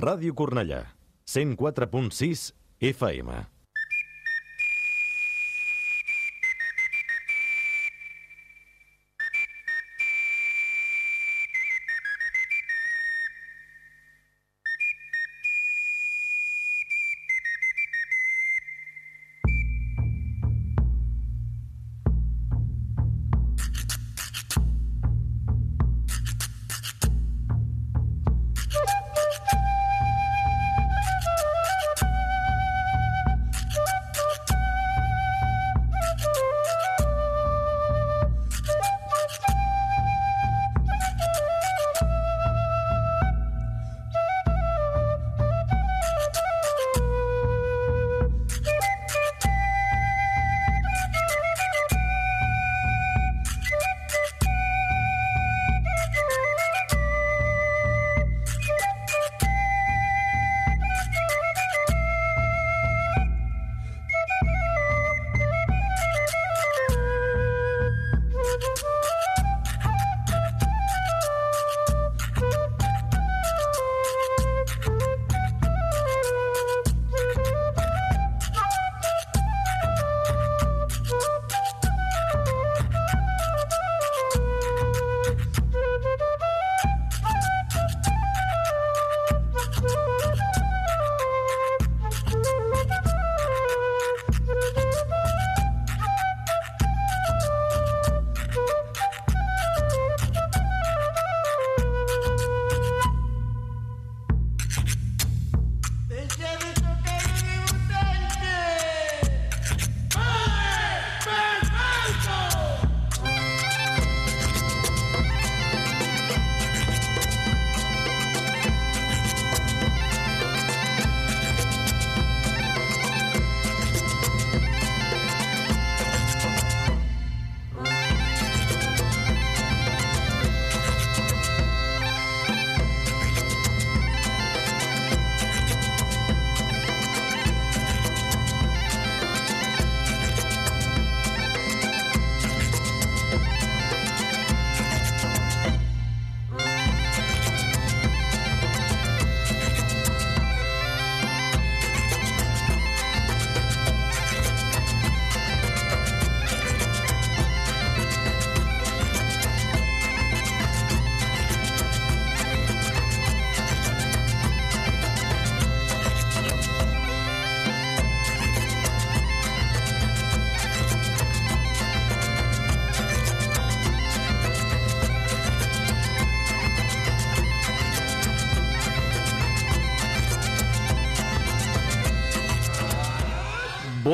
Ràdio Cornellà, 104.6 FM.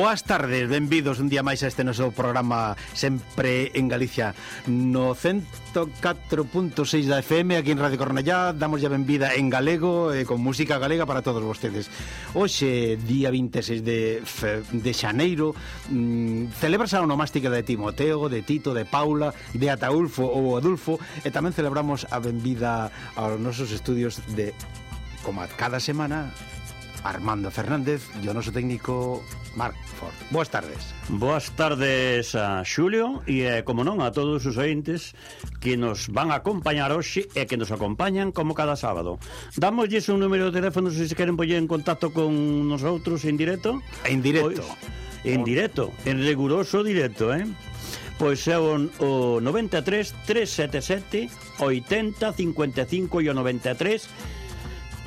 Boas tardes, benvidos un día máis a este noso programa Sempre en Galicia No 104.6 da FM aquí en Radio Cornellá. Damos ya benvida en galego e con música galega para todos vostedes. Hoxe, día 26 de, fe, de xaneiro mmm, Celebras a onomástica de Timoteo, de Tito, de Paula, de Ataulfo ou Adulfo E tamén celebramos a benvida aos nosos estudios de, como cada semana Armando Fernández e o noso técnico Marc Ford. Boas tardes. Boas tardes a Xulio e, eh, como non, a todos os ointes que nos van a acompañar hoxe e que nos acompañan como cada sábado. Damoslles un número de teléfono se queren poñer en contacto con nosotros en directo. En directo. Pois, en directo, en riguroso directo, eh? Pois é o, o 93 377 80 55 e o 93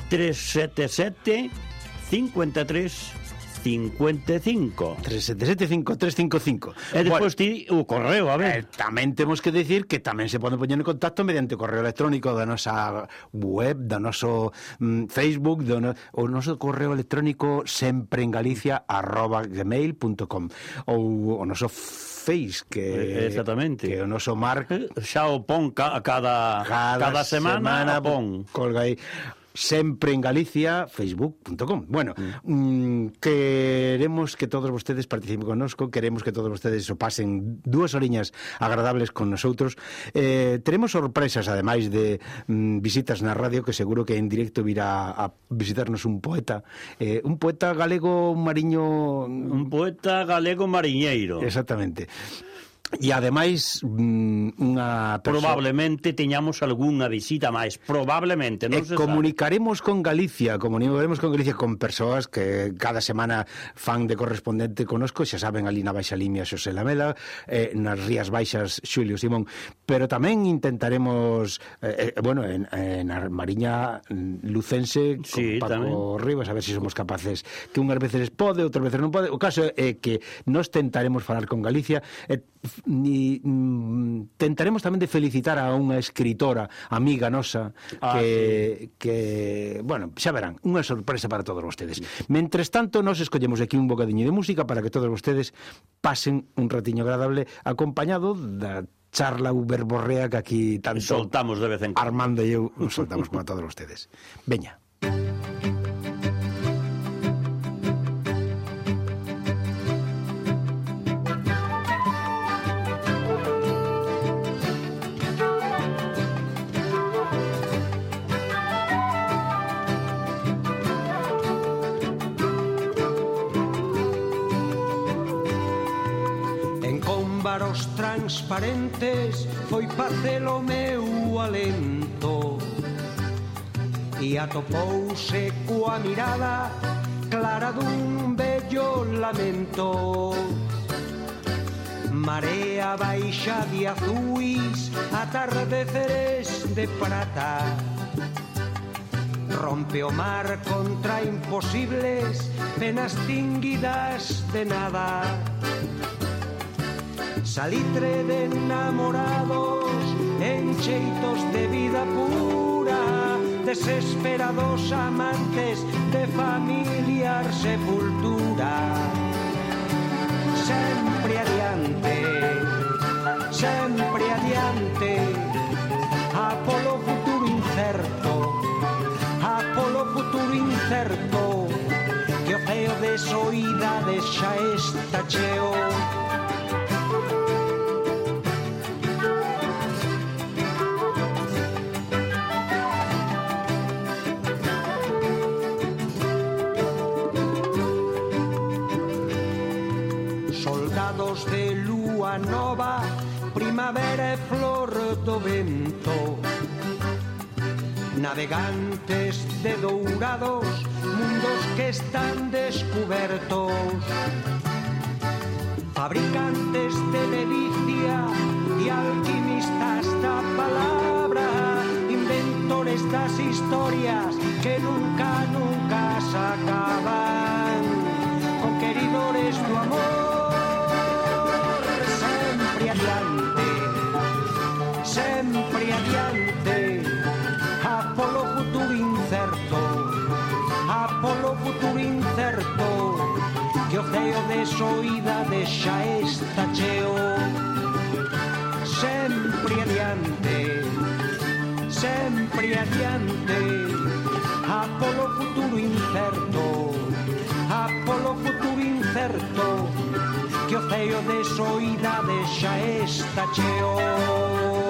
377 53 55 377 E despois bueno, ti o correo, a ver. eh, Tamén temos que dicir que tamén se pode poñer en contacto mediante correo electrónico da nosa web, do noso mm, Facebook, do no, o noso correo electrónico sempre en Galicia arroba gmail.com ou o noso face que eh, Exactamente. que o noso Mark eh, xa o pon ca, cada, cada cada semana, semana pon. colga aí sempre en Galicia, facebook.com. Bueno, mm. mm, queremos que todos vostedes participen connosco, queremos que todos vostedes o pasen dúas oriñas agradables con nosotros. Eh, teremos sorpresas, ademais de mm, visitas na radio, que seguro que en directo virá a visitarnos un poeta. Eh, un poeta galego mariño... Un poeta galego mariñeiro. Exactamente. E ademais mm, unha persoa... probablemente teñamos algunha visita máis, probablemente, non e se comunicaremos sabe. con Galicia, comunicaremos con Galicia con persoas que cada semana fan de correspondente conosco, xa saben ali na Baixa Limia Xosé Lamela, eh, nas Rías Baixas Xulio Simón, pero tamén intentaremos eh, eh bueno, en, en a Mariña Lucense sí, con Paco tamén. Rivas a ver se si somos capaces que unhas veces pode, outras veces non pode. O caso é que nos tentaremos falar con Galicia e eh, ni, mm, tentaremos tamén de felicitar a unha escritora amiga nosa ah, que, sí. que, bueno, xa verán, unha sorpresa para todos vostedes. Mentres tanto, nos escollemos aquí un bocadiño de música para que todos vostedes pasen un ratiño agradable acompañado da charla uberborrea que aquí tanto soltamos de vez en cuando. Armando e eu nos soltamos para todos vostedes. Veña. carentes foi facelo meu alento. E atopouse coa mirada clara dun bello lamento. Marea baixa de azuis, atardeceres de prata. Rompe o mar contra imposibles, penas tinguidas de nada. Salitre de enamorados Encheitos de vida pura Desesperados amantes De familiar sepultura. Sempre adiante Sempre adiante A polo futuro incerto A polo futuro incerto Que o feo de soidades xa está cheo. Primavera e flor vento Navegantes de dourados, mundos que están descubertos Fabricantes de delicia e alquimistas da palabra Inventores das historias que nunca, nunca se acaban. Conqueridores do amor Sempre adiante sempre adiante. A polo futuro incerto a polo futuro incerto. Que o ceo de soidade xa está cheo sempre adiante sempre adiante. A polo futuro incerto a polo futuro incerto. Que o ceo de soidade xa está cheo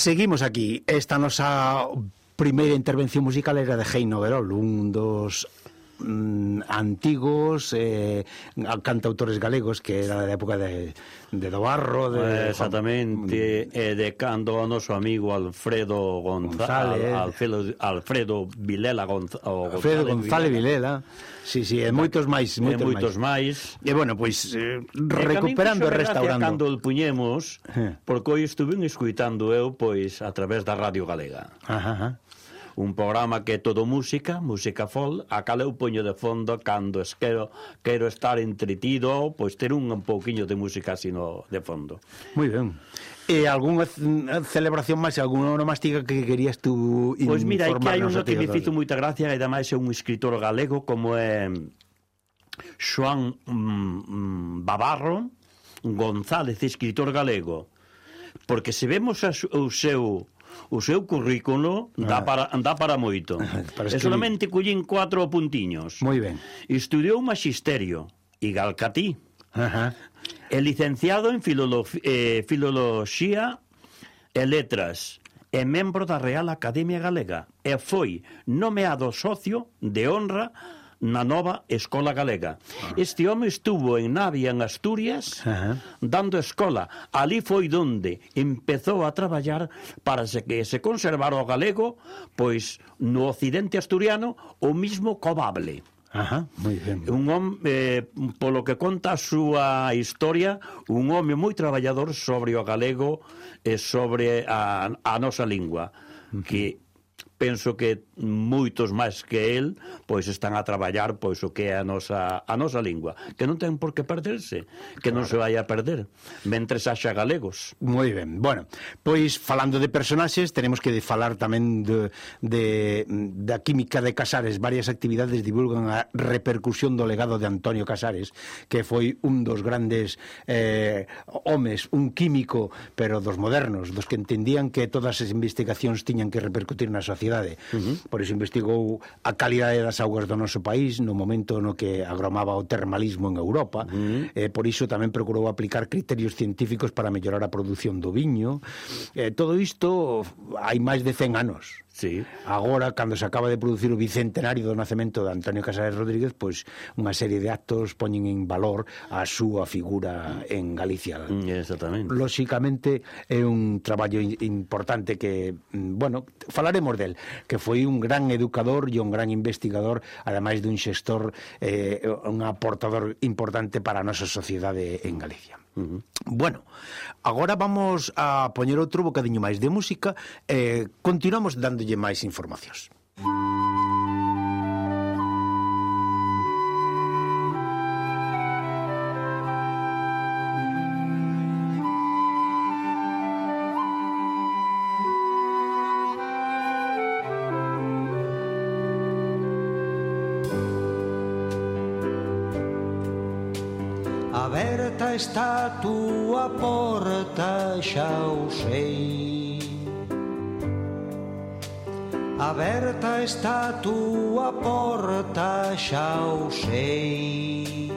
Seguimos aquí. Esta nosa primeira intervención musical era de Heino Verol, un dos mm, antigos, eh, cantautores galegos que era da época de, de Dobarro de, eh, Exactamente, Juan... e de cando o noso amigo Alfredo González, González. Alfredo, Alfredo Vilela Gonz... González, Alfredo González Vilela, Vilela. Sí, sí, e moitos máis, moitos, e moitos máis. máis. E bueno, pois eh, recuperando e restaurando. Cando o puñemos, eh. porque hoy estuve escuitando eu pois a través da Radio Galega. Ajá, ajá un programa que é todo música, música folk, a cal eu poño de fondo cando es quero, quero estar entretido, pois ter un, un pouquiño de música así no, de fondo. Moi ben. E algunha eh, celebración máis, algunha onomástica que querías tú informarnos? Pois mira, que hai unha que me fito moita gracia, e ademais é un escritor galego como é mm, Xoan mm, mm, Babarro González, escritor galego. Porque se vemos a, o seu o seu currículo dá ah. para, dá para moito. Para escribir. e solamente collín cuatro puntiños. Moi ben. Estudiou magisterio, Igalcatí. Ajá. É licenciado en filolo, eh, Filoloxía e Letras é membro da Real Academia Galega e foi nomeado socio de honra na nova escola galega. Ah. Este home estuvo en Navia, en Asturias, dando escola. Ali foi donde empezou a traballar para se que se conservara o galego, pois no occidente asturiano, o mismo cobable. Ajá, moi ben. Un home, eh, polo que conta a súa historia, un home moi traballador sobre o galego e sobre a, a nosa lingua, que penso que moitos máis que el pois están a traballar pois o que é a nosa, a nosa lingua que non ten por que perderse que non se vai a perder mentres haxa galegos. Moi ben, bueno, pois falando de personaxes tenemos que falar tamén de, de, da química de Casares. Varias actividades divulgan a repercusión do legado de Antonio Casares que foi un dos grandes eh, homes, un químico pero dos modernos, dos que entendían que todas as investigacións tiñan que repercutir na sociedade Uh -huh. Por iso investigou a calidade das augas do noso país no momento no que agromaba o termalismo en Europa. Uh -huh. eh, por iso tamén procurou aplicar criterios científicos para mellorar a produción do viño. Eh, todo isto hai máis de 100 anos. Sí. Agora, cando se acaba de producir o bicentenario do nacemento de Antonio Casares Rodríguez, pois unha serie de actos poñen en valor a súa figura en Galicia. Exactamente. Lóxicamente é un traballo importante que, mm, bueno, falaremos del, que foi un gran educador e un gran investigador, ademais dun xestor, eh, un aportador importante para a nosa sociedade en Galicia. Uh -huh. Bueno, agora vamos a poñer outro bocadiño máis de música e eh, continuamos dándolle máis informacións. Música tua porta xa o sei. Aberta está a tua porta xa o sei.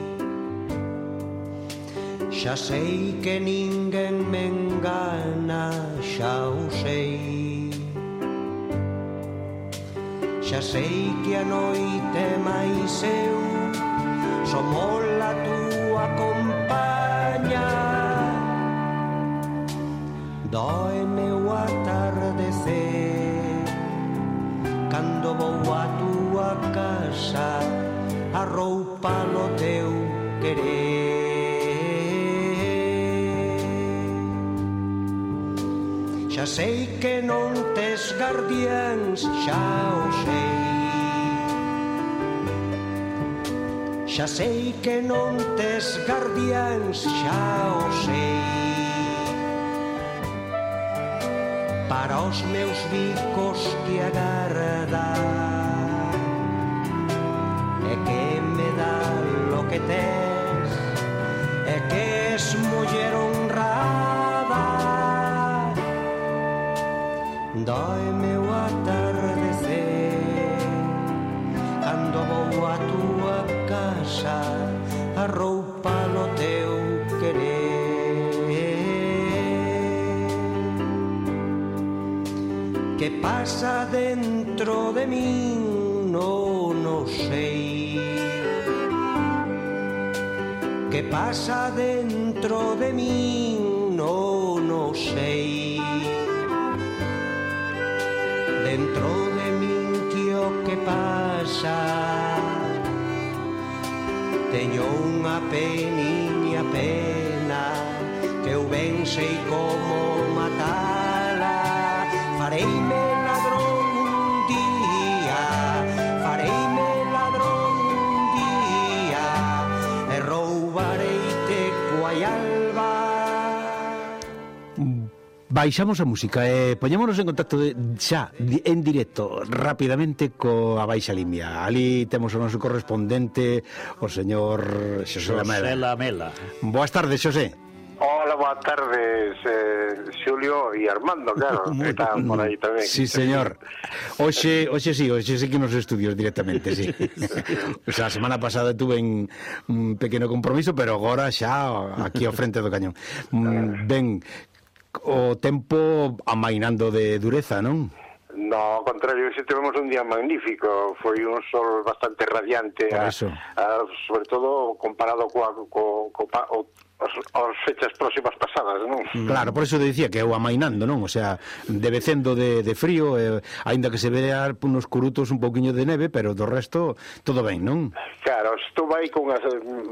Xa sei que ninguén me engana xa o sei. Xa sei que a noite máis eu somos doime o atardecer Cando vou a tua casa a roupa no teu querer. Xa sei que non tes guardiáns, xa o sei. Xa sei que non tes guardiáns, xa o sei. Para os meus bicos que agarda pasa dentro de mí, no, no sei Que pasa dentro de mí? No, no sei Dentro de mí, tío, que pasa? Teño unha peniña pena que eu ben sei como baixamos a música e poñémonos en contacto de, xa en directo rapidamente coa Baixa Limia. Ali temos o noso correspondente, o señor Xosé Lamela. Lamela. Boas tardes, Xosé. Hola, boas tardes, eh, Xulio e Armando, claro, que están por aí tamén. Sí, señor. Oxe, oxe sí, oxe sí que nos estudios directamente, sí. o sea, a semana pasada tuve un, un pequeno compromiso, pero agora xa aquí ao frente do cañón. Mm, ben, o tempo amainando de dureza, non? No, ao contrario, ese tivemos un día magnífico, foi un sol bastante radiante, a, a, sobre todo comparado coa, co, co, co, o as, as fechas próximas pasadas, non? Mm. Claro, por iso dicía que é o amainando, non? O sea, debecendo de, de frío, eh, aínda que se vea unos curutos un pouquiño de neve, pero do resto todo ben, non? Claro, estou vai con as,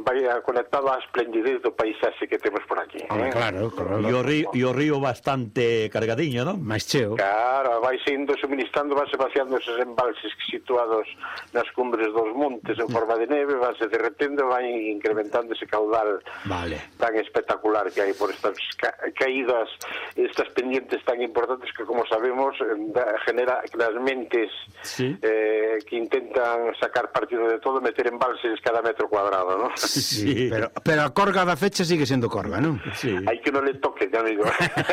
vai conectado á esplendidez do paisaxe que temos por aquí. Ah, eh? Claro, claro. E o río, e o río bastante cargadiño, non? Máis cheo. Claro, vai sendo suministrando, vanse vaciando esos embalses situados nas cumbres dos montes en mm. forma de neve, vanse derretendo, vai incrementando ese caudal vale tan espectacular que hai por estas ca caídas, estas pendientes tan importantes que, como sabemos, eh, da, genera que las mentes sí. eh, que intentan sacar partido de todo meter embalses cada metro cuadrado, ¿no? Sí, pero, pero a corga da fecha sigue sendo corga, non? Sí. Hay que no le toque, ya digo.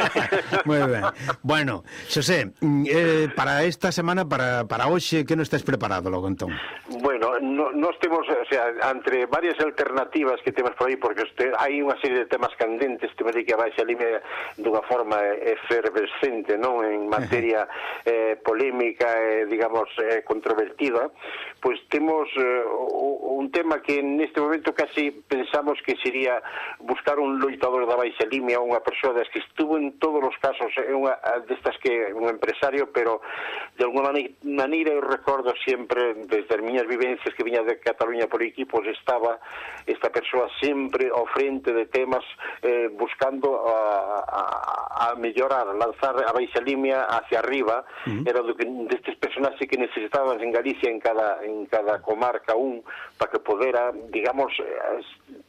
Muy ben. Bueno, Xosé, mm, eh, para esta semana, para, para hoxe, que non estás preparado logo entón? Bueno, no, nós temos, o sea, entre varias alternativas que temos por aí, porque este, hai unha serie de temas candentes, temos que a Baixa Lime dunha forma efervescente, non? En materia eh, polémica, eh, digamos, eh, controvertida, pois temos eh, un tema que neste momento casi pensamos que sería buscar un loitador da Baixa línea, unha persoa das que estuvo en todos os casos, é unha destas que un empresario, pero de alguna maneira eu recordo sempre desde as miñas vivencias Sánchez, que viña de Cataluña por equipos, estaba esta persoa sempre ao frente de temas eh, buscando a, a, a mellorar, lanzar a baixa limia hacia arriba, uh -huh. era do que, destes personaxes que necesitaban en Galicia en cada, en cada comarca un, para que podera, digamos,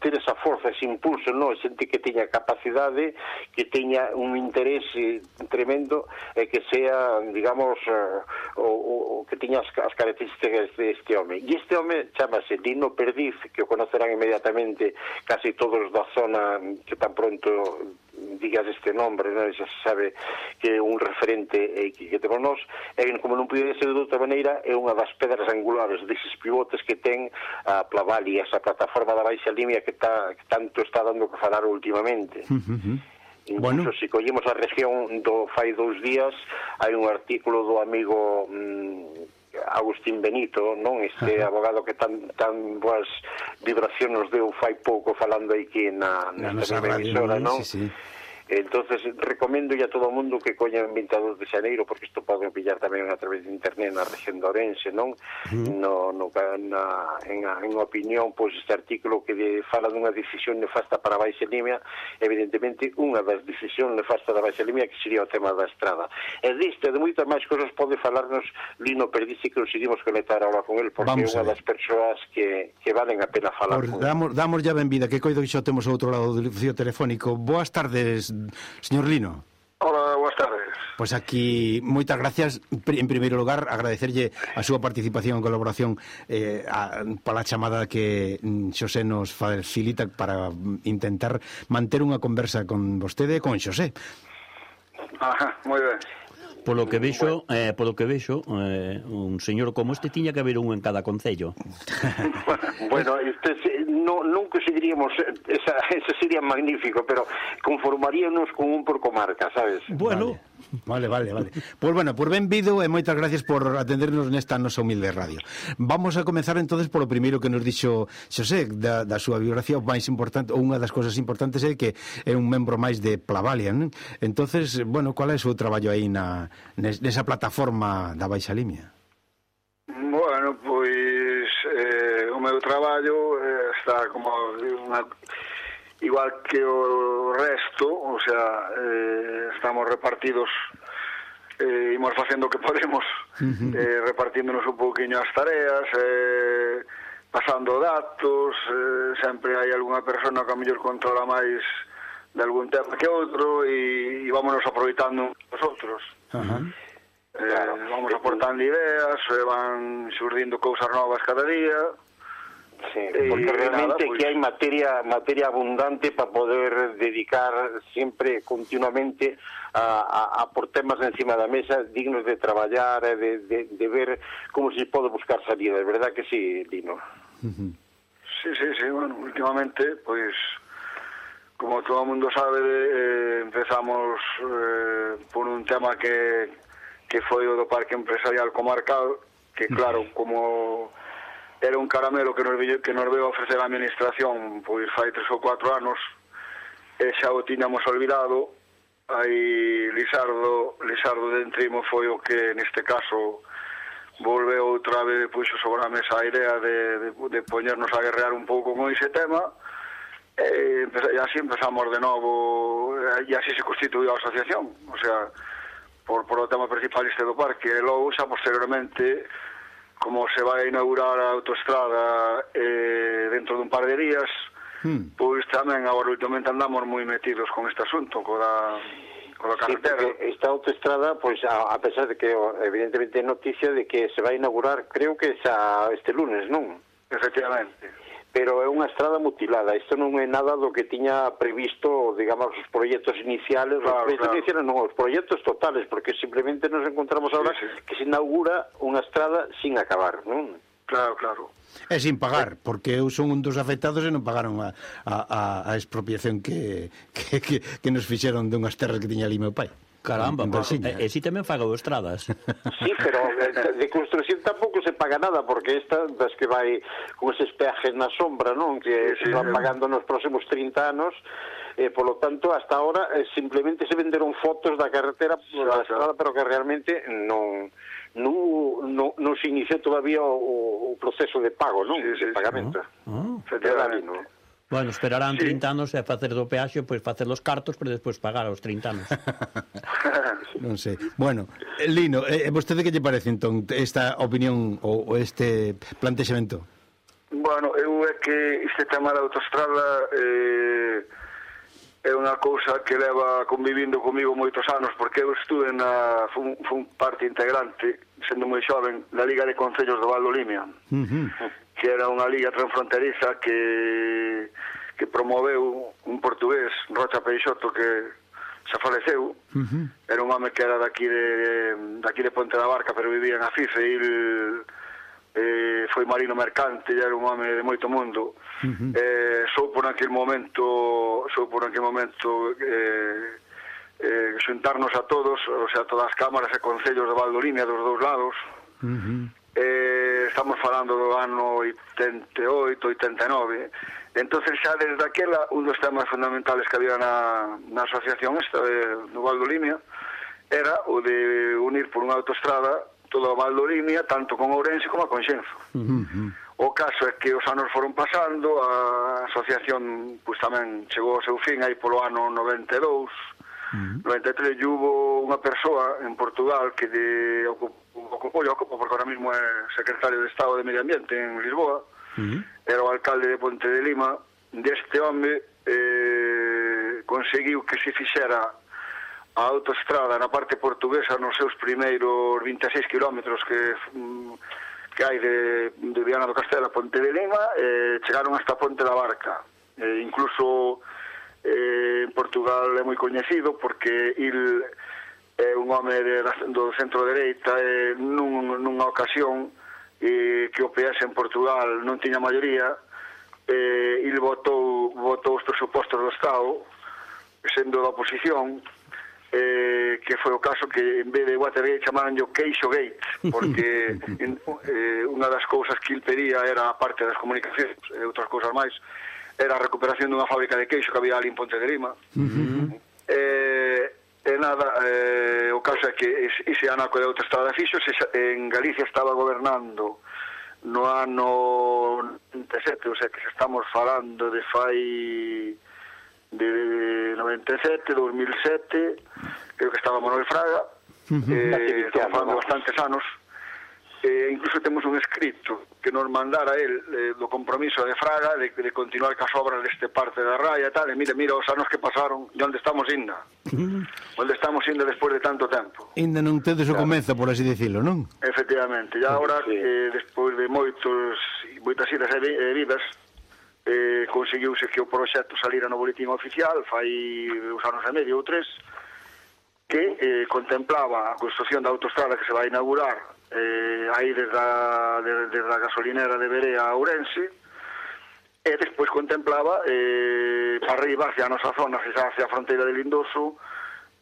ter esa forza, ese impulso, no? xente que teña capacidade, que teña un interese tremendo, e que sea, digamos, eh, o, o, que tiña as, as características deste de home. E este este home chamase Dino Perdiz, que o conocerán inmediatamente casi todos da zona que tan pronto digas este nombre, non? xa se sabe que é un referente eh, que, que temos nós, e como non podía ser de outra maneira, é unha das pedras angulares deses pivotes que ten a Plavali, esa plataforma da baixa línea que, tá, que tanto está dando que falar últimamente. Incluso bueno. se collemos a región do fai dous días, hai un artículo do amigo... Mmm, Agustín Benito, non este Ajá. abogado que tan tan boas vibracións nos deu fai pouco falando aquí na nesta emisora, non? Sí, sí entonces recomendo a todo o mundo que coñan 22 de xaneiro porque isto pode pillar tamén a través de internet na región de Orense, non? No, no, na, en, en opinión pois este artículo que de, fala dunha decisión nefasta para a Baixa Limia evidentemente unha das decisións nefasta da Baixa Limia que sería o tema da estrada. E diste de moitas máis cosas pode falarnos Lino Perdice que nos iremos conectar agora con el porque é unha das persoas que, que valen a pena falar Por, con damos, damos ya ben vida que coido que xa temos outro lado do fío telefónico. Boas tardes, Señor Lino. Hola, boas tardes. Pois aquí, moitas gracias. En primeiro lugar, agradecerlle a súa participación e colaboración eh, a, pala chamada que mm, Xosé nos facilita para mm, intentar manter unha conversa con vostede e con Xosé. Ajá, moi ben. Polo que vexo, eh, polo que vexo, eh, un señor como este tiña que haber un en cada concello. bueno, este, no, nunca seguiríamos, eh, esa, ese sería magnífico, pero conformaríamos con un por comarca, sabes? Bueno, vale. Vale, vale, vale. Pois pues, bueno, por benvido e moitas gracias por atendernos nesta nosa humilde radio. Vamos a comenzar entonces polo primeiro que nos dixo Xosé da, da súa biografía, o máis importante, ou unha das cousas importantes é que é un membro máis de Plavalian. Non? Entonces, bueno, qual é o seu traballo aí na nesa plataforma da Baixa Limia? Bueno, pois eh, o meu traballo eh, está como unha igual que o resto, o sea, eh, estamos repartidos eh, imos facendo o que podemos uh -huh. eh, repartíndonos un pouquiño as tareas eh, pasando datos eh, sempre hai algunha persona que a mellor controla máis de algún tema que outro e, e vámonos aproveitando os outros uh -huh. eh, claro. vamos aportando ideas eh, van surdindo cousas novas cada día Sí, eh, porque realmente nada, pues... que hay materia materia abundante para poder dedicar siempre continuamente a, a, a por temas encima da mesa dignos de traballar, de, de, de ver como se pode buscar salida é verdad que sí, Lino? Uh -huh. Sí, sí, sí, bueno, últimamente, pois, como todo o mundo sabe, eh, empezamos eh, por un tema que, que foi o do Parque Empresarial Comarcal, que claro, como era un caramelo que nos, que nos veo ofrecer a administración pois fai tres ou cuatro anos e xa o tiñamos olvidado. Aí Lizardo Lizardo de Entrimo foi o que neste caso volve outra vez puxo sobre a mesa a idea de, de, de poñernos a guerrear un pouco con ese tema e, e así empezamos de novo e así se constituiu a asociación. O sea, por, por o tema principal este do parque e logo xa posteriormente como se vai inaugurar a autoestrada eh, dentro dun par de días, hmm. pois tamén agora últimamente andamos moi metidos con este asunto, co da, co da carretera. Sí, esta autoestrada, pois, a, a pesar de que evidentemente é noticia de que se vai inaugurar, creo que xa este lunes, non? Efectivamente pero é unha estrada mutilada. Isto non é nada do que tiña previsto, digamos, os proxectos iniciales, claro, os proxectos claro. iniciales, non, os proxectos totales, porque simplemente nos encontramos agora ahora sí. que se inaugura unha estrada sin acabar, non? Claro, claro. É sin pagar, porque eu son un dos afectados e non pagaron a, a, a expropiación que, que, que, que nos fixeron dunhas terras que tiña ali meu pai. Caramba, e, e si tamén faga estradas. Sí, pero eh, eh, de construcción tampouco se paga nada, porque esta das que vai con eses peajes na sombra, non? Que sí, se van pagando nos próximos 30 anos, eh, por lo tanto, hasta ahora eh, simplemente se venderon fotos da carretera da estrada, pero que realmente non non, non, non se iniciou todavía o, o proceso de pago, non? Sí, sí, de pagamento. Sí. Ah, ah. Federal, non? Bueno, esperarán sí. 30 anos e facer do peaxe, pois facer os cartos, pero despois pagar aos 30 anos. non sei. Bueno, Lino, eh, vostede que lle parece entón esta opinión ou este plantexamento? Bueno, eu é que este tema da autostrada eh, é unha cousa que leva convivindo comigo moitos anos, porque eu estuve na, fun, fun parte integrante, sendo moi xoven, da Liga de Concellos do Val do Limia. Uh eh, -huh que era unha liga transfronteriza que que promoveu un portugués, Rocha Peixoto, que xa faleceu. Uh -huh. Era un home que era daqui de, daqui de Ponte da Barca, pero vivía en Afife, e il, eh, foi marino mercante, e era un home de moito mundo. Uh -huh. eh, soupo aquel momento, sou por aquel momento eh, eh, xuntarnos a todos, o sea, todas as cámaras e concellos de Valdolínea dos dous lados. Uh -huh. eh, estamos falando do ano 88, 89, entonces xa desde aquela un dos temas fundamentales que había na, na asociación esta de, no Val do Limia era o de unir por unha autostrada toda a Val do Limia, tanto con Ourense como con Xenzo. Uh -huh. O caso é que os anos foron pasando, a asociación pues, tamén chegou ao seu fin aí polo ano 92, Uh -huh. 93 hubo unha persoa en Portugal que de, ocupou, Copollo, Copo, porque ahora mismo é secretario de Estado de Medio Ambiente en Lisboa, uh -huh. era o alcalde de Ponte de Lima, deste home eh, conseguiu que se fixera a autoestrada na parte portuguesa nos seus primeiros 26 kilómetros que mm, que hai de, de Viana do Castelo a Ponte de Lima eh, chegaron hasta Ponte da Barca eh, incluso eh, en Portugal é moi coñecido porque il é un home de, do centro-dereita, e nun, nunha ocasión e, que o PS en Portugal non tiña maioría, e, il votou, votou os presupostos do Estado, sendo da oposición, eh, que foi o caso que en vez de Watergate chamaronlle o Queixo Gate porque en, eh, unha das cousas que il pedía era a parte das comunicacións e outras cousas máis era a recuperación dunha fábrica de queixo que había ali en Ponte de Lima uh -huh. eh, nada, eh, o caso é que ese anaco de Fixo, se en Galicia estaba gobernando no ano 97, o sea que se estamos falando de fai de 97, 2007, creo que estaba Manuel Fraga, uh -huh. eh, estamos falando bastantes anos, eh, incluso temos un escrito que nos mandara el eh, do compromiso de Fraga de, de continuar cas obras deste parte da raya e tal, e mire, mira os anos que pasaron e onde estamos inda onde estamos inda despois de tanto tempo Inda non tedes o comezo, por así dicilo, non? Efectivamente, e agora sí. eh, despois de moitos moitas idas e eh, vivas eh, conseguiuse que o proxecto salira no boletín oficial fai uns anos e medio ou tres que eh, contemplaba a construcción da autostrada que se vai inaugurar eh, aí desde a, desde a gasolinera de Berea a Ourense, e despois contemplaba eh, para arriba hacia a nosa zona, hacia a fronteira de Lindoso,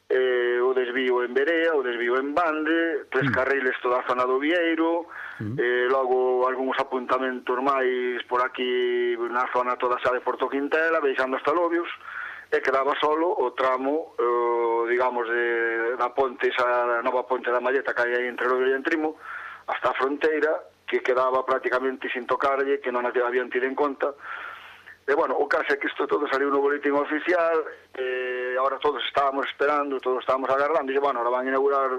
eh, o desvío en Berea, o desvío en Bande, tres mm. carriles toda a zona do Vieiro, mm. eh, logo algúns apuntamentos máis por aquí na zona toda xa de Porto Quintela, veixando hasta Lobios, e quedaba solo o tramo, eh, digamos, de, da ponte, esa nova ponte da Malleta que hai entre Loiro e Entrimo, hasta a fronteira, que quedaba prácticamente sin tocarlle, que non habían tido en conta. E, bueno, o caso é que isto todo saliu no boletín oficial, e agora todos estábamos esperando, todos estábamos agarrando, e, bueno, ahora van a inaugurar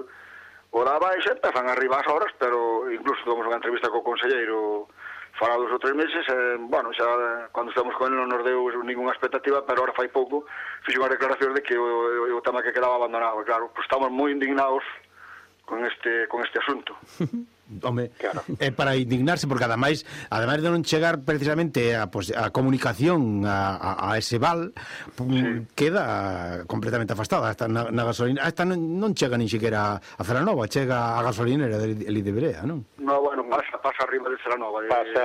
o da baixa, empezan arriba as horas, pero incluso tomamos unha entrevista co conselleiro falados outros meses, e, bueno, xa eh, cando estamos con ele non nos deu ninguna expectativa, pero ahora fai pouco fixe unha declaración de que o, o, o tema que quedaba abandonado, e, claro, pues estamos moi indignados con este, con este asunto. Home, claro. é para indignarse porque ademais, ademais de non chegar precisamente a, pues, a comunicación a, a, a ese val, sí. queda completamente afastada hasta na, na gasolina, hasta non, non chega nin siquiera a Celanova, chega a gasolinera de Lidebrea, non? No, bueno, pasa, pasa arriba de Celanova. De, pasa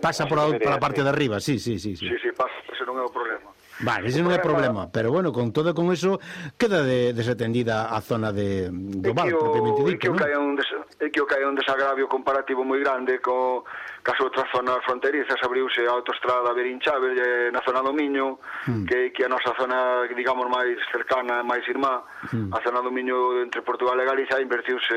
pasa por, a, por a parte de arriba, sí, sí, sí. Sí, sí, sí pasa, ese non é o problema. Vale, ese non é problema, pero bueno, con todo con eso queda de, desatendida a zona de do val, propiamente dito, que, que un des, que o que hai un desagravio comparativo moi grande co cas outras zonas fronterizas, abriuse a autostrada Berinchave eh, na zona do Miño, hmm. que que a nosa zona, digamos, máis cercana, máis irmá, hmm. a zona do Miño entre Portugal e Galicia invertiuse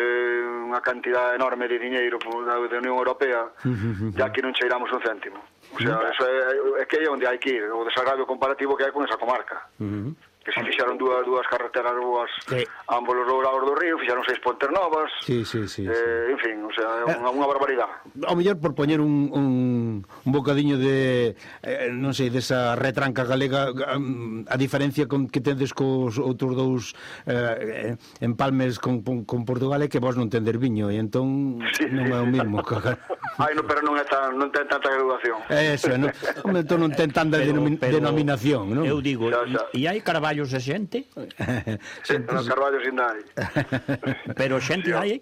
unha cantidad enorme de diñeiro da Unión Europea, -hmm. ya que non cheiramos un céntimo. O sea, eso é, é que é onde hai que ir, o desagravio comparativo que hai con esa comarca. Uh -huh que se fixaron dúas dúas carreteras boas sí. ambos os lados do río, fixaron seis pontes novas. Sí, sí, sí, eh, sí. en fin, o sea, é unha, unha barbaridade. Eh, ao mellor por poñer un, un un, bocadiño de, eh, non sei, desa retranca galega, a, a diferencia con que tendes cos outros dous eh, empalmes con, con Portugal é que vos non tender viño, e entón sí. non é o mismo. Ai, no, pero non, é tan, non ten tanta graduación. Eso, non, entón non ten tanta pero, pero, denominación, non? Eu digo, e hai carballos de xente? xente... Sí, carballos sin nai. pero xente hai?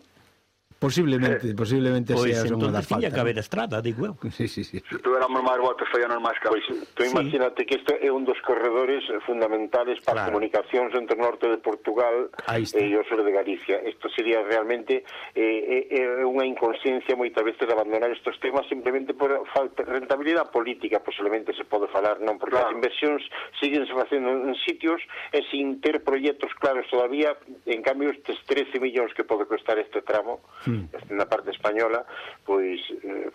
Posiblemente, eh, posiblemente pois, sea unha das faltas. Pois, entón, que haber estrada, digo eu. Sí, sí, sí. Se tuéramos máis botas, fallanos máis cabos. Pois, tú sí. imagínate que este é un dos corredores eh, fundamentales para claro. comunicacións entre o norte de Portugal e o sur de Galicia. Isto sería realmente eh, eh, eh é unha inconsciencia moitas veces de abandonar estes temas simplemente por falta rentabilidade política, posiblemente se pode falar, non? Porque claro. as inversións siguen se facendo en sitios e sin ter proxectos claros todavía, en cambio, estes 13 millóns que pode costar este tramo, mm mm. na parte española, pois eh,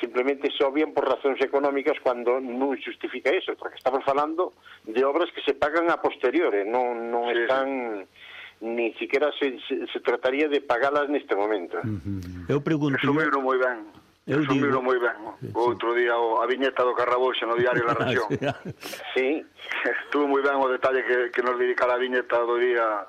simplemente se obvian por razóns económicas cando non justifica eso, porque estamos falando de obras que se pagan a posteriore, non, non sí, están... Sí ni siquiera se, se, se trataría de pagalas neste momento. Mm-hmm. Eu pregunto... Resumiro moi ben. Eu Resumiro digo... moi ben. O outro día o, a viñeta do Carraboxa no diario La Nación. sí. Estuvo moi ben o detalle que, que nos dedicara a viñeta do día,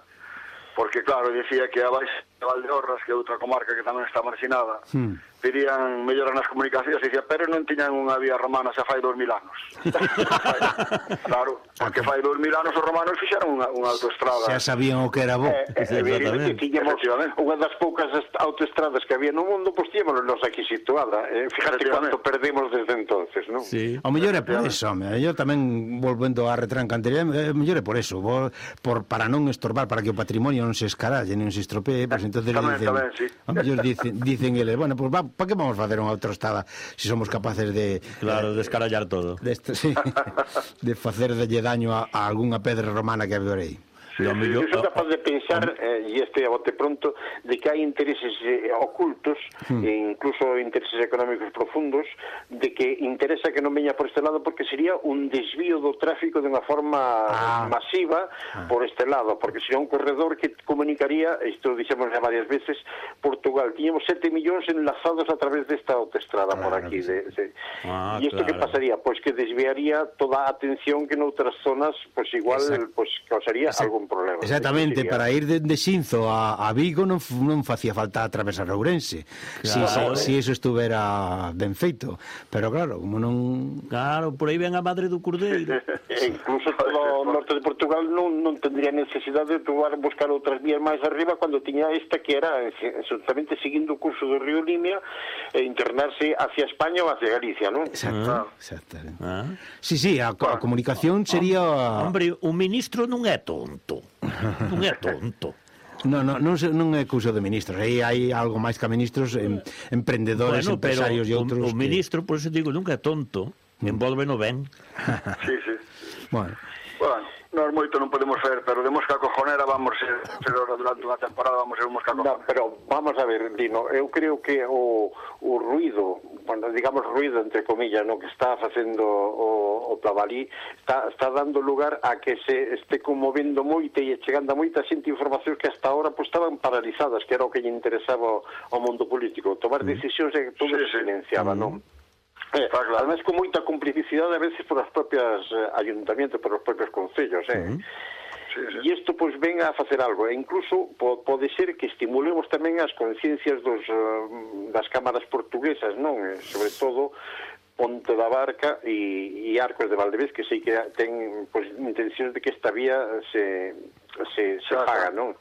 porque claro, decía que a baixa Valdeorras, que é outra comarca que tamén está marxinada, hmm. pedían mellorar nas comunicacións e dicía, pero non tiñan unha vía romana xa fai dos mil anos. claro, porque fai dos mil anos os romanos fixeron unha, unha autoestrada. Xa sabían o que era bo. Eh, eh, evidente, tiñemos unha das poucas autoestradas que había no mundo, pois pues, tiñemos nos aquí situada. Eh? Fíjate cuánto perdemos desde entonces, non? Sí. O mellor é por eso, eu tamén volvendo á retranca anterior, o mellor é por eso, por, por, para non estorbar, para que o patrimonio non se escaralle, non se estropee, pues, entonces tamén, dicen, tamén, sí. a mellor dicen, dicen eles, bueno, pues va, para que vamos facer unha autoestrada se si somos capaces de... Claro, de descarallar todo. De, esto, sí, de facerlle daño a, a algunha pedra romana que haberei. Yo soy capaz de pensar, eh, y este a bote pronto, de que hai intereses eh, ocultos, e incluso intereses económicos profundos, de que interesa que non veña por este lado porque sería un desvío do tráfico de unha forma Ah. masiva por este lado, porque sería un corredor que comunicaría, isto dixemos ya varias veces, Portugal. Tiñamos 7 millóns enlazados a través desta autoestrada por Claro aquí. que sí. De, de, Ah, e isto que claro. pasaría? Pois que desviaría toda a atención que noutras zonas, pois igual, pois causaría Exact- algún problema. Exactamente, para ir de, de Xinzo a, a Vigo non, non facía falta atravesar Ourense. Claro, si, claro, si, eh. si eso estuvera ben feito. Pero claro, como non... Claro, por aí ven a madre do Cordeiro. e incluso todo o norte de Portugal non, non tendría necesidade de tuvar buscar outras vías máis arriba cando tiña esta que era eh, absolutamente seguindo o curso do río Limia e internarse hacia España ou hacia Galicia, non? Exacto, ah. exacto. Ah. Sí, sí, a, a ah. comunicación ah. sería... Hombre, o ministro non é tonto tonto. Non é tonto. No, no, non, se, non é cousa de ministros, aí hai algo máis que a ministros, em, emprendedores, bueno, empresarios e outros. O, o ministro, que... por eso digo, nunca é tonto, mm. envolve no ben. Sí, sí. Bueno. Bueno, nós moito non podemos fazer, pero de mosca cojonera vamos ser, ser durante unha temporada vamos ser mosca cojonera. Pero vamos a ver, Dino, eu creo que o, o ruido, bueno, digamos ruido entre comillas, no que está facendo o, o Plavalí, está, está dando lugar a que se este conmovendo moito e chegando a moita xente informacións que hasta ahora pues, estaban paralizadas, que era o que lle interesaba ao mundo político, tomar mm. decisións e todo sí, se silenciaba, sí. non? Mm. Eh, Está claro. Además, con moita complicidade a veces por as propias eh, ayuntamientos, por os propios concellos, eh? Uh -huh. E isto pois pues, ven a facer algo, e incluso po, pode ser que estimulemos tamén as conciencias dos eh, das cámaras portuguesas, non, e, sobre todo Ponte da Barca e, e Arcos de Valdevez, que sei que ten pois, intencións de que esta vía se, se, se claro. paga, non?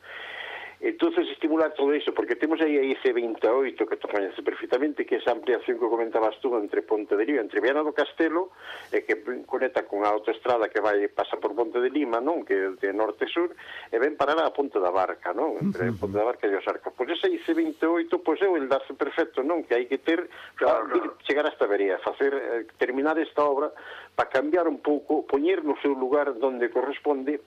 Entonces estimular todo iso, porque temos aí a IC28, que tú coñeces perfectamente, que é esa ampliación que comentabas tú entre Ponte de Lima, entre Viana do Castelo, e que conecta con a autoestrada que vai pasa por Ponte de Lima, non, que é de norte-sur, e ven parar a Ponte da Barca, non, entre uh -huh. Ponte da Barca e os Arcos. Pois esa IC28, pois é o enlace perfecto, non, que hai que ter para claro, claro. chegar esta Vería, facer eh, terminar esta obra para cambiar un pouco, poñer no seu lugar donde corresponde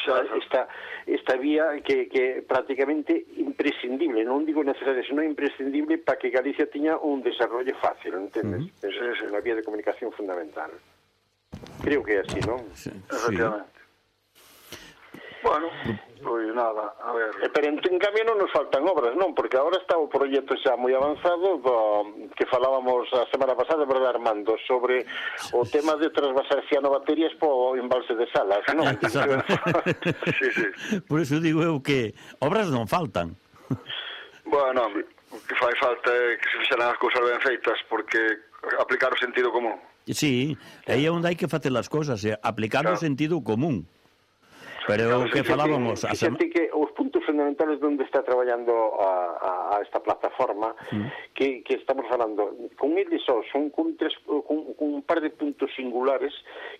xa esta, esta vía que, que prácticamente imprescindible, non digo necesaria, senón imprescindible para que Galicia tiña un desarrollo fácil, entendes? Uh -huh. Esa é unha vía de comunicación fundamental. Creo que é así, non? Sí, sí. Bueno, pois nada, a ver... E, pero en, en cambio non nos faltan obras, non? Porque agora está o proxecto xa moi avanzado do, que falábamos a semana pasada, verdad, Armando, sobre o tema de trasvasar cianobaterías po embalse de salas, non? sí, sí. Por eso digo eu que obras non faltan. Bueno, o que fai falta é que se fixeran as cousas ben feitas, porque aplicar o sentido común. Sí, aí é onde hai que facer as cousas, é aplicar claro. o sentido común. Pero o que falábamos... Fíxate que os puntos fundamentales donde está traballando a, a, a esta plataforma sí. que, que estamos falando. Con eles só son cun, tres, cun, cun par de puntos singulares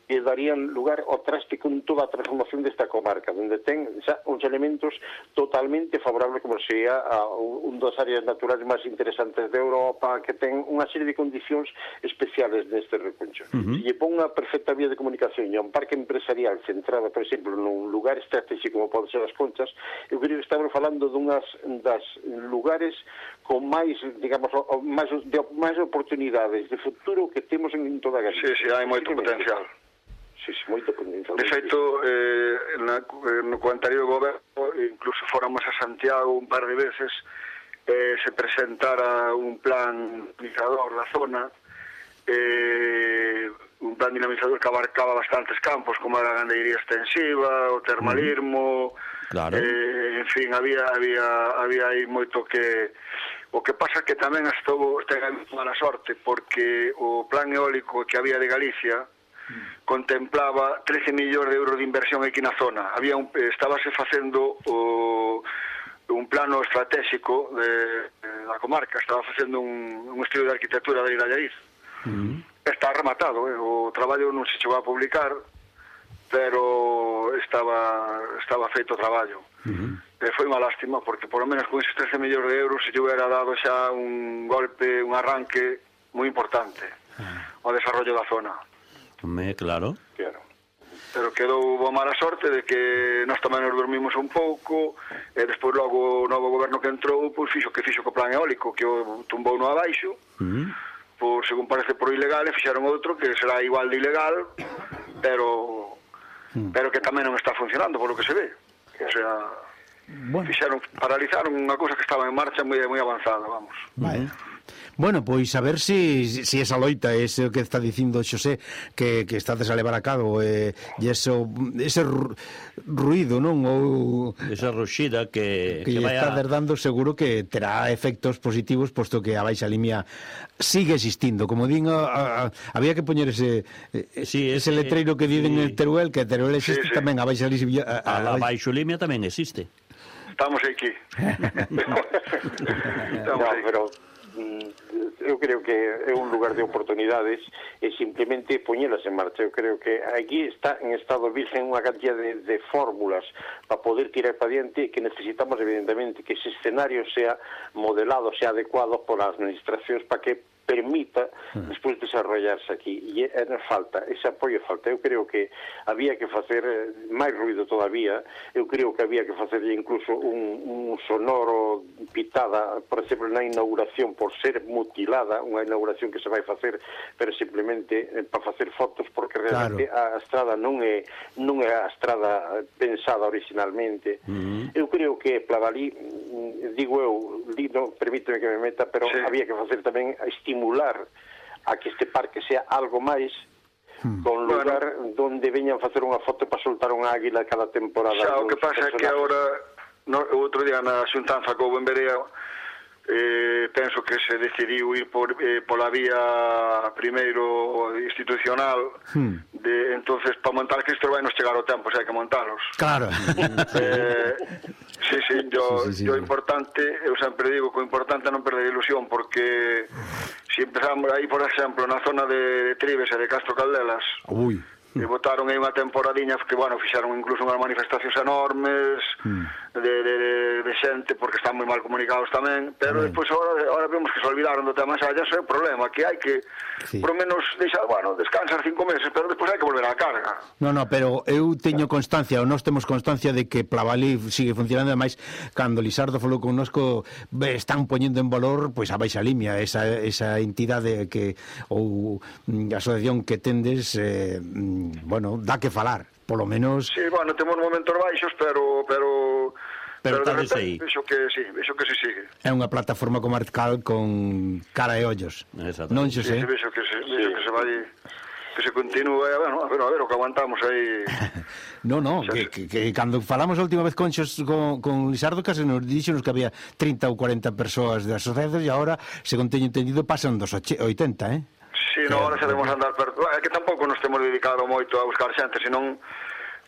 que darían lugar ao traste con toda a transformación desta comarca, onde ten xa, uns elementos totalmente favorables como sería a, un das áreas naturais máis interesantes de Europa, que ten unha serie de condicións especiales neste recuncho. Uh -huh. Se lle pon unha perfecta vía de comunicación e un parque empresarial centrado, por exemplo, nun lugar estratégico como pode ser as conchas, eu Confín estamos falando dunhas das lugares con máis, digamos, máis, de, máis oportunidades de futuro que temos en, en toda a Galicia. Sí, sí, hai moito potencial. Sí, sí, moito potencial. De feito, eh, na, no anterior goberno, incluso fóramos a Santiago un par de veces, eh, se presentara un plan dinamizador da zona, eh, un plan dinamizador que abarcaba bastantes campos, como a gandeiría extensiva, o termalismo, mm -hmm Claro. Eh, en fin, había había había aí moito que o que pasa que tamén estuvo ten mala sorte porque o plan eólico que había de Galicia mm. contemplaba 13 millóns de euros de inversión aquí na zona. Había un, estábase facendo o un plano estratégico de, da comarca, estaba facendo un, un estudio de arquitectura de Irallariz. Mm. Está rematado, eh? o traballo non se chegou a publicar, pero estaba estaba feito o traballo. Uh -huh. E foi unha lástima, porque por lo menos con esos 13 millóns de euros se lle hubiera dado xa un golpe, un arranque moi importante ao desarrollo da zona. Me, claro. Claro pero quedou boa mala sorte de que nós tamén nos dormimos un pouco e despois logo o novo goberno que entrou pois fixo que fixo co plan eólico que o tumbou no abaixo mm. -hmm. por, según parece por ilegal e fixeron outro que será igual de ilegal pero Mm. pero que tamén non está funcionando polo que se ve. O sea, bueno. fixeron, paralizaron unha cousa que estaba en marcha moi moi avanzada, vamos. Vale. Bueno, pois a ver se si, si esa loita é o que está dicindo Xosé que, que estades a levar a cabo eh, e eso, ese ruido, non? Ou, esa ruxida que, que, que vai a... dando seguro que terá efectos positivos posto que a baixa limia sigue existindo. Como din, a, a, había que poñer ese, sí, ese, ese letreiro que diden sí. en Teruel, que Teruel existe sí, sí. tamén, a baixa limia... A, a, a baixa limia tamén existe. Estamos aquí. Estamos no, aquí. pero Mm, eu creo que é un lugar de oportunidades e simplemente poñelas en marcha. Eu creo que aquí está en estado virgen unha cantidad de, de fórmulas para poder tirar para diante que necesitamos evidentemente que ese escenario sea modelado, sea adecuado por as administracións para que permita mm. despois desarrollarse aquí e era falta, ese apoio falta eu creo que había que facer eh, máis ruido todavía, eu creo que había que facer incluso un, un sonoro pitada, por exemplo na inauguración por ser mutilada unha inauguración que se vai facer pero simplemente eh, para facer fotos porque realmente claro. a estrada non é non é a estrada pensada originalmente uh -huh. eu creo que Plavalí mm, digo eu, di, no, permíteme que me meta pero sí. había que facer tamén estilo estimular a que este parque sea algo máis hmm. con lugar bueno, donde veñan facer unha foto para soltar unha águila cada temporada. Xa, o que pasa é que agora no, o outro día na xuntanza co Benverea eh, penso que se decidiu ir por, eh, pola vía primeiro institucional hmm. de entonces para montar que isto vai nos chegar o tempo, se hai que montalos claro eh, sí, sí, yo, sí, sí, sí. yo importante eu sempre digo que o importante non perder ilusión porque se si empezamos aí por exemplo na zona de, de Trives e de Castro Caldelas Ui. e botaron aí unha temporadiña que bueno, fixaron incluso unhas manifestacións enormes mm de, de, de xente porque están moi mal comunicados tamén, pero mm. despois agora, agora vemos que se olvidaron do tema, xa, xa é o problema, que hai que sí. por menos deixar, bueno, descansar cinco meses, pero despois hai que volver á carga. No, no, pero eu teño constancia, ou nós temos constancia de que Plavalí sigue funcionando, ademais, cando Lisardo falou connosco, están poñendo en valor pois a Baixa Limia, esa, esa entidade que ou a asociación que tendes eh, mm, bueno, dá que falar polo menos... Sí, bueno, temos momentos baixos, pero... pero... Pero, pero de repente, aí. Vexo que, sí, vexo que se sí sigue. É unha plataforma comarcal con cara e ollos. Exacto. Non xo sei. Sí, vexo que se, vexo sí. que se vai que se continúe, eh, bueno, a ver, a ver, o que aguantamos aí. no, no, que, que, que cando falamos a última vez con, xos, con, con Lisardo case nos dixenos que había 30 ou 40 persoas de asociados e agora, según teño entendido, pasan dos 80, eh? Si, non, agora sabemos andar perto. É que tampouco nos temos dedicado moito a buscar xente, senón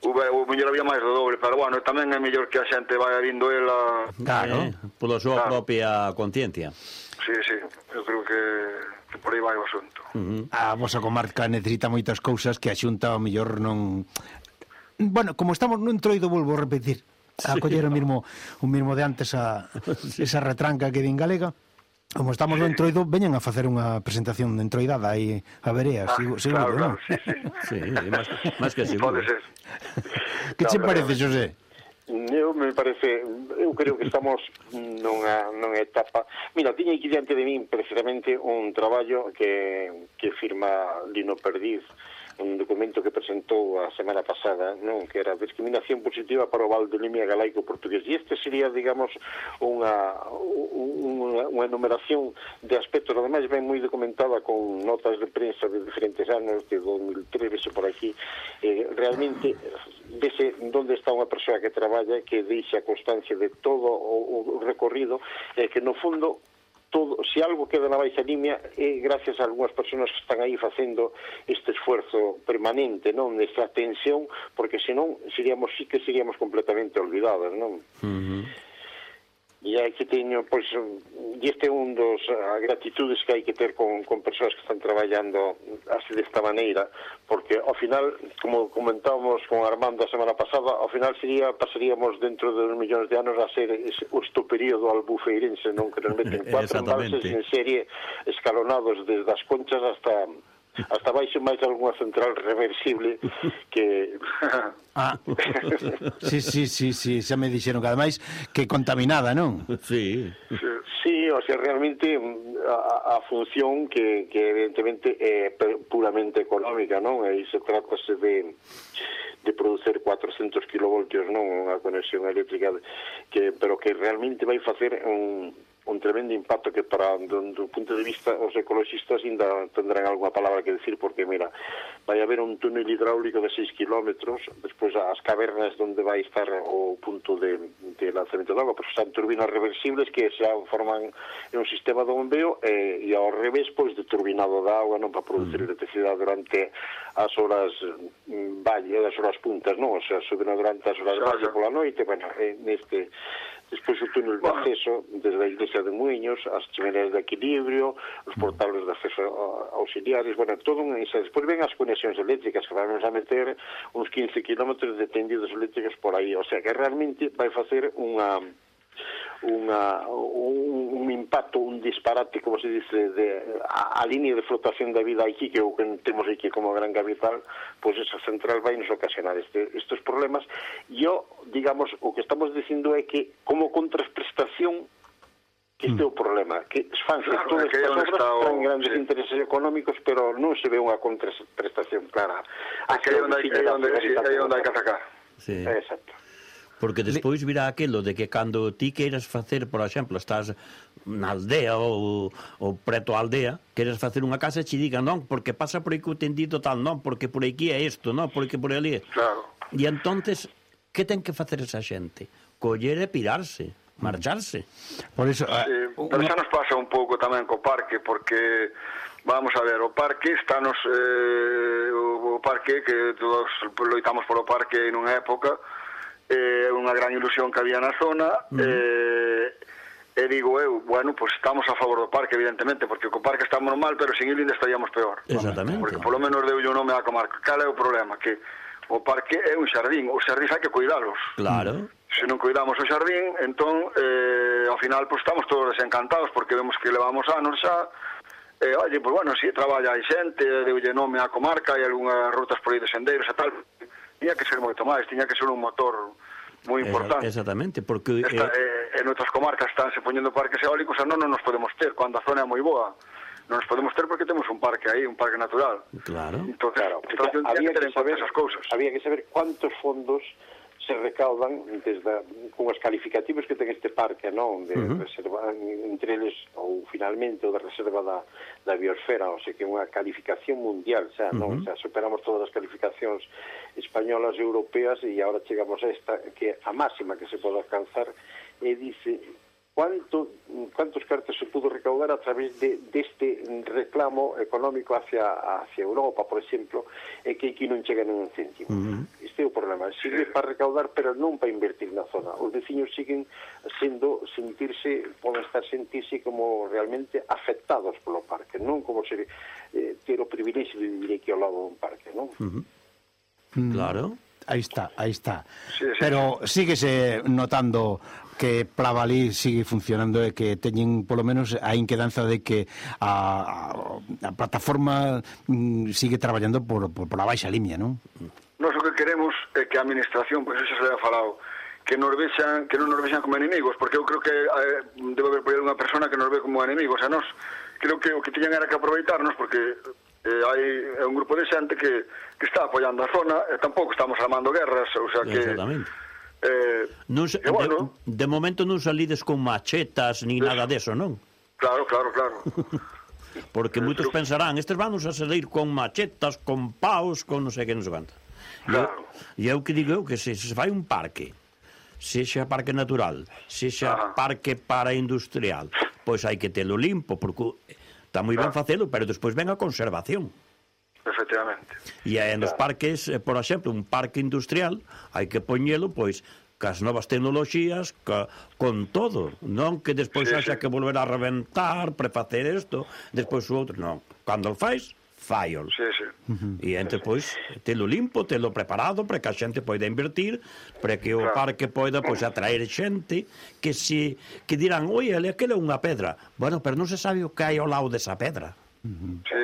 o mellor había máis do doble, pero bueno, tamén é mellor que a xente vai vindo ela... Claro, eh, pola súa claro. propia conciencia. Sí, sí, eu creo que, que por aí vai o asunto. Uh -huh. A vosa comarca necesita moitas cousas que a xunta ao mellor non... Bueno, como estamos nun troido, volvo a repetir, a coller o mismo o mismo de antes a sí. esa retranca que din galega Como estamos no Entroido, veñen a facer unha presentación de Entroidada aí a Berea, ah, seguro, claro, seguro, claro, non? Sí, sí. sí máis, máis que seguro. Pode ser. que no, che parece, pero... José? Eu me parece, eu creo que estamos nunha, nunha etapa... Mira, tiña aquí diante de min precisamente un traballo que, que firma Lino Perdiz, un documento que presentou a semana pasada, non que era discriminación positiva para o Val de Limia galaico portugués. E este sería, digamos, unha, unha, unha enumeración de aspectos, ademais ben moi documentada con notas de prensa de diferentes anos, de 2013 por aquí, eh, realmente vese onde está unha persoa que traballa, que deixa constancia de todo o, o recorrido, e eh, que no fundo todo, se algo queda na baixa limia é gracias a algunhas persoas que están aí facendo este esforzo permanente, non, nesta tensión, porque senón seríamos sí que seríamos completamente olvidadas, non? Uh -huh e aquí que teño, pois, este un dos a gratitudes que hai que ter con, con persoas que están traballando así desta maneira, porque ao final, como comentábamos con Armando a semana pasada, ao final sería pasaríamos dentro de uns millóns de anos a ser este período albufeirense, non que nos meten cuatro embalses en serie escalonados desde as conchas hasta hasta baixo máis algunha central reversible que Ah. sí, sí, sí, sí, xa me dixeron que ademais que contaminada, non? Sí. Sí, o sea, realmente a, a función que, que evidentemente é puramente económica, non? Aí se tratase de de producir 400 kilovoltios, non? Unha conexión eléctrica que pero que realmente vai facer un un tremendo impacto que para do, do punto de vista os ecologistas ainda tendrán algunha palabra que decir porque mira, vai haber un túnel hidráulico de 6 kilómetros despois as cavernas onde vai estar o punto de, de lanzamento de agua pero están turbinas reversibles que xa forman un sistema de bombeo e, e ao revés pois de turbinado de agua non para producir mm. electricidade durante as horas mm, valle, as horas puntas non? o sea, subindo durante as horas valle pola noite bueno, eh, neste Despois o túnel de acceso desde a iglesia de Muiños, as chimeneas de equilibrio, os portales de acceso auxiliares, bueno, todo un ensaio. Despois ven as conexións eléctricas que vamos a meter uns 15 km de tendidos eléctricos por aí, o sea que realmente vai facer unha unha, un, un impacto, un disparate, como se dice, de, a, a línea de flotación da vida aquí, que o que temos aquí como gran capital, pois pues esa central vai nos ocasionar este, estes problemas. E, digamos, o que estamos dicindo é que, como contraprestación, que este é o mm. problema, que fan claro, todas estas obras estado... tan grandes sí. intereses económicos, pero non se ve unha contraprestación clara. Ah, aquí é onde hai que atacar. Sí. Exacto porque despois virá aquilo de que cando ti queiras facer, por exemplo, estás na aldea ou, ou preto á aldea, queres facer unha casa e te digan non, porque pasa por aí que o tendido tal, non, porque por aquí é isto, non, porque por ali é... Claro. E entonces que ten que facer esa xente? Coller e pirarse, marcharse. Por iso... Eh, eh, pero xa nos pasa un pouco tamén co parque, porque vamos a ver, o parque está nos eh, o, o parque que todos loitamos polo parque en unha época eh, unha gran ilusión que había na zona, uh -huh. eh, e digo eu, bueno, pois pues estamos a favor do parque, evidentemente, porque co parque estamos normal, pero sin ele estaríamos peor. Exactamente. Porque polo menos deu o nome a comarca. Cal é o problema? Que o parque é un xardín, os xardíns hai que cuidalos. Claro. Se non cuidamos o xardín, entón, eh, ao final, pois pues, estamos todos desencantados, porque vemos que levamos anos xa, eh, oye, pois pues, bueno, si sí, traballa hai xente, deulle nome á comarca, hai algunhas rutas por aí de sendeiros e tal, tiña que ser moito máis, tiña que ser un motor moi importante. Exactamente, porque... Esta, eh, en outras comarcas estánse poñendo parques eólicos, a non, non nos podemos ter, cando a zona é moi boa. Non nos podemos ter porque temos un parque aí, un parque natural. Claro. Entonces, claro, entonces había que, que ter en esas cousas. Había que saber cuántos fondos se recaudan desde cunhas calificativos que ten este parque, non, de uh -huh. reserva entre eles ou finalmente o de reserva da, da biosfera, ou sea, que é unha calificación mundial, xa, non, uh -huh. xa superamos todas as calificacións españolas e europeas e agora chegamos a esta que é a máxima que se pode alcanzar e dice cuánto, cuántos cartos se pudo recaudar a través de, de este reclamo económico hacia, hacia Europa, por exemplo, e eh, que aquí non chega nin un céntimo. Uh -huh. Este é o problema. Sirve para recaudar, pero non para invertir na zona. Os veciños siguen sendo sentirse, poden estar sentirse como realmente afectados polo parque, non como ser eh, ter o privilexio de vivir aquí ao lado dun parque, non? Uh -huh. Mm. Claro. Aí está, aí está. Sí, sí. Pero síguese notando que Plavalí sigue funcionando e que teñen polo menos a inquedanza de que a, a, a plataforma mm, sigue traballando por, por, por a baixa limia, non? Nos o que queremos é que a administración, pois iso se ha falado, que nos vexan, que non nos vexan como enemigos, porque eu creo que eh, debe haber por unha persona que nos ve como enemigos, a nos creo que o que tiñan era que aproveitarnos porque eh, hai un grupo de xente que, que está apoiando a zona e tampouco estamos armando guerras, o sea que Eh, non se, bueno, de, de momento non salides con machetas ni nada deso, non? Claro, claro, claro. Porque moitos pensarán, estes vanos a salir con machetas, con paus, con non sei que nos van. Claro. E eu que digo eu que se, se fai un parque, se xa parque natural, se xa ah. parque para industrial, pois hai que telo limpo, porque está moi ben facelo, pero despois ven a conservación. Efectivamente. E aí nos parques, eh, por exemplo, un parque industrial, hai que poñelo, pois, cas novas tecnoloxías, ca, con todo, non que despois sí, haxa sí. que volver a reventar, prefacer isto, despois o outro, non. Cando o fais, faiol. Sí, sí. E ente, pois, telo limpo, telo preparado para que a xente poida invertir, para que o claro. parque poida, pois, atraer xente que si, que dirán, oi, aquele é unha pedra. Bueno, pero non se sabe o que hai ao lado desa pedra. Uh. Sí,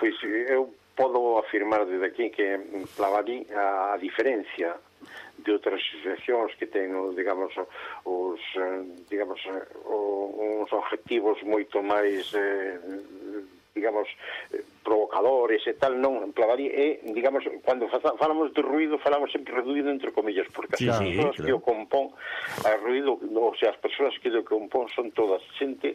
Pois eu podo afirmar desde aquí que mm, Plavarí a, a diferencia de outras asociacións que ten, digamos, os, eh, digamos, os, uns objetivos moito máis eh, digamos, provocadores e tal, non, Plavarí é, digamos, cando falamos de ruido, falamos sempre de ruido entre comillas, porque sí, as sí, persoas claro. que o compón, a ruido, o sea, as persoas que o compón son todas xente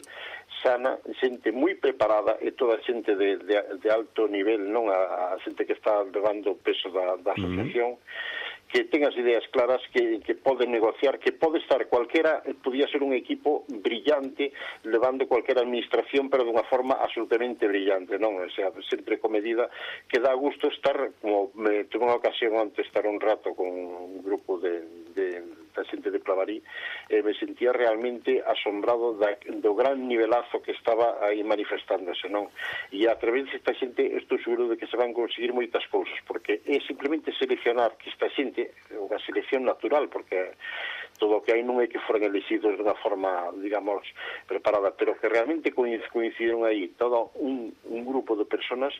sana, xente moi preparada e toda xente de, de, de alto nivel, non a, a xente que está levando o peso da, da asociación, uh -huh. que ten as ideas claras, que, que pode negociar, que pode estar cualquera, eh, podía ser un equipo brillante, levando cualquera administración, pero dunha forma absolutamente brillante, non? O sea, sempre comedida, que dá gusto estar, como me, tuve unha ocasión antes estar un rato con un grupo de, de esta xente de Plavarí, eh, me sentía realmente asombrado da, do gran nivelazo que estaba aí manifestándose, non? E a través desta xente estou seguro de que se van conseguir moitas cousas, porque é simplemente seleccionar que esta xente, unha selección natural, porque todo o que hai non é que foran elegidos de unha forma, digamos, preparada, pero que realmente coincidiron aí todo un, un grupo de personas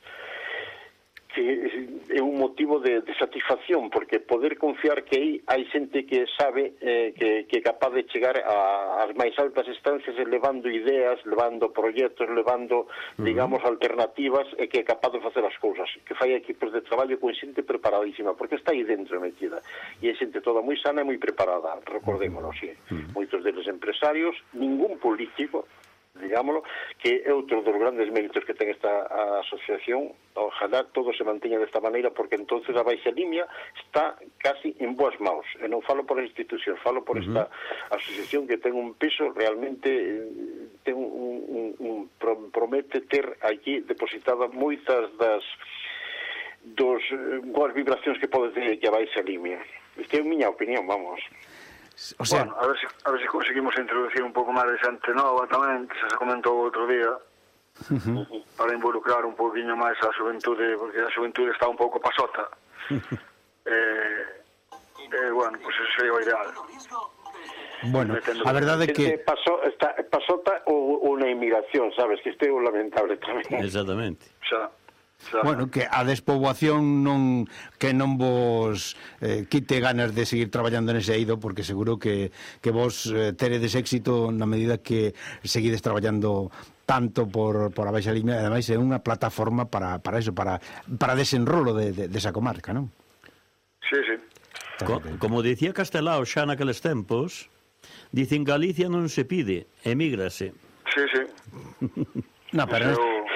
que é un motivo de, de satisfacción porque poder confiar que aí hai xente que sabe eh, que, que é capaz de chegar a, ás máis altas estancias levando ideas, levando proxectos, levando, digamos, uh -huh. alternativas e que é capaz de facer as cousas que fai equipos de traballo con xente preparadísima porque está aí dentro metida e é xente toda moi sana e moi preparada recordémonos, sí. uh -huh. moitos deles empresarios ningún político digámoslo, que é outro dos grandes méritos que ten esta asociación. Ojalá todo se manteña desta maneira, porque entonces a Baixa Limia está casi en boas maus. E non falo por a institución, falo por esta uh -huh. asociación que ten un peso realmente eh, ten un, un, un promete ter aquí depositadas moitas das dos eh, boas vibracións que pode ter que a Baixa Limia. Isto é a miña opinión, vamos. O sea... Bueno, a ver, si, a ver si conseguimos introducir un pouco máis de xente nova tamén, que se comentou outro día, uh -huh. para involucrar un poquinho máis a xuventude, porque a xuventude está un pouco pasota. eh, eh, bueno, pois pues eso sería o ideal. Bueno, a verdade é que... Pasó, está, pasota ou unha inmigración, sabes, que este é o lamentable tamén. Exactamente. Xa. O sea, Xa. Bueno, que a despoboación non que non vos eh, quite ganas de seguir traballando nese eido porque seguro que, que vos eh, teredes éxito na medida que seguides traballando tanto por, por a Baixa Limia, ademais é unha plataforma para, para eso, para, para desenrolo de, de, desa comarca, non? Sí, sí. Co, como dicía Castelao xa naqueles tempos, dicen Galicia non se pide, emígrase. Sí, sí. no, pero... Eu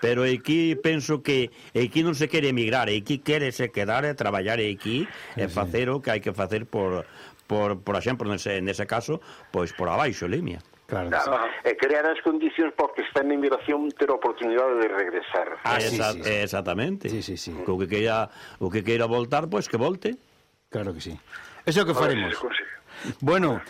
pero aquí penso que aquí non se quere emigrar, aquí querese quedar e traballar aquí e facer o que hai que facer por, por, por exemplo, nese, nese caso, pois por abaixo, Limia. Claro, claro. Sí. E crear as condicións porque está en inmigración ter a oportunidade de regresar. Ah, Esa, sí, sí. Exactamente. Sí, sí, sí. O que queira, o que queira voltar, pois pues que volte. Claro que sí. Eso que faremos. Ver, Bueno,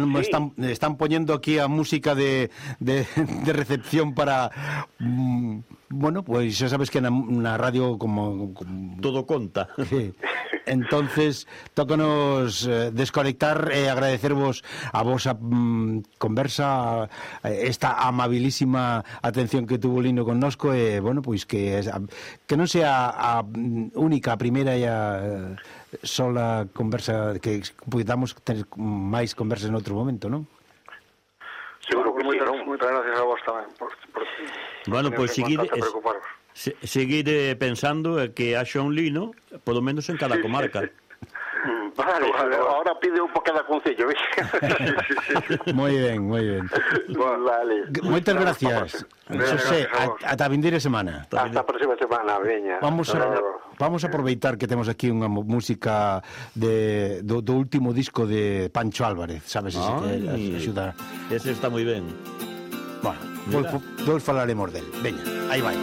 non me Sí. están, están poñendo aquí a música de, de, de recepción para... mm, Bueno, pois pues, xa sabes que na, na radio como, como... Todo conta. Sí. Entonces, tócanos eh, desconectar e eh, agradecervos a vosa mm, conversa, eh, esta amabilísima atención que tuvo Lino connosco e, eh, bueno, pois pues que, a, que non sea a mm, única, a primeira e a eh, sola conversa que podamos ter máis conversas en outro momento, non? Seguro que moitas, sí, non? moitas gracias a vos tamén. Bueno, pois pues, seguir, se, seguir eh, pensando eh, que haxa un lino, polo menos en cada sí, comarca. Sí, sí. Vale, vale, ahora pide un por cada concello, ¿ves? moi ben, moi ben. Bueno, vale. Moitas gracias. José, ata a vindeira semana. Hasta a próxima semana, veña. Vamos a Vamos a aproveitar que temos aquí unha música de, do, do último disco de Pancho Álvarez, sabes, ese que axuda. Ese está moi ben. Bueno, Mira. poi, falaremos del. Veña, aí vai.